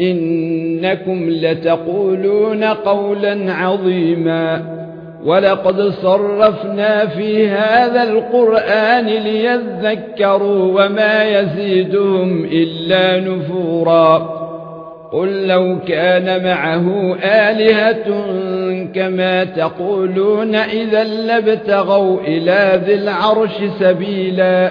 إنكم لتقولون قولا عظيما ولقد صرفنا في هذا القرآن ليذكروا وما يزيدهم إلا نفورا قل لو كان معه آلهة كما تقولون إذا لابتغوا إلى ذي العرش سبيلا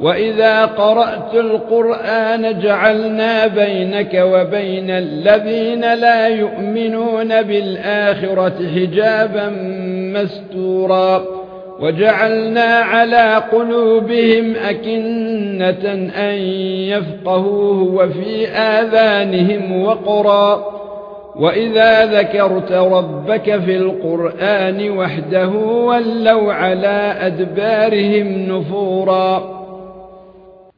واذا قرات القران جعلنا بينك وبين الذين لا يؤمنون بالاخره حجابا مستورا وجعلنا على قلوبهم اكنه ان يفقهوه وفي اذانهم وقرا واذا ذكرت ربك في القران وحده ولوا على ادبارهم نفورا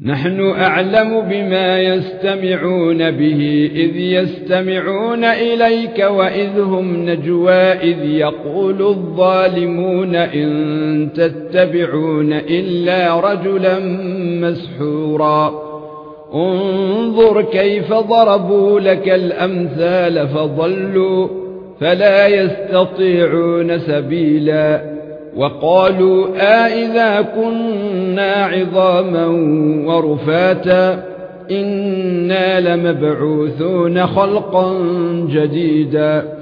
نحن أعلم بما يستمعون به إذ يستمعون إليك وإذ هم نجوى إذ يقول الظالمون إن تتبعون إلا رجلا مسحورا. انظر كيف ضربوا لك الأمثال فضلوا فلا يستطيعون سبيلا. وقالوا أَإِذَا كُنَّا عِظَامًا وَرُفَاتًا إِنَّا لَمَبْعُوثُونَ خَلْقًا جَدِيدًا